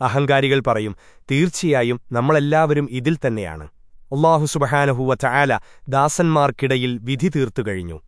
അഹങ്കാരികൾ പറയും തീർച്ചയായും നമ്മളെല്ലാവരും ഇതിൽ തന്നെയാണ്. അള്ളാഹു സുബഹാനഹുവ ചായാല ദാസന്മാർക്കിടയിൽ വിധി തീർത്തു കഴിഞ്ഞു.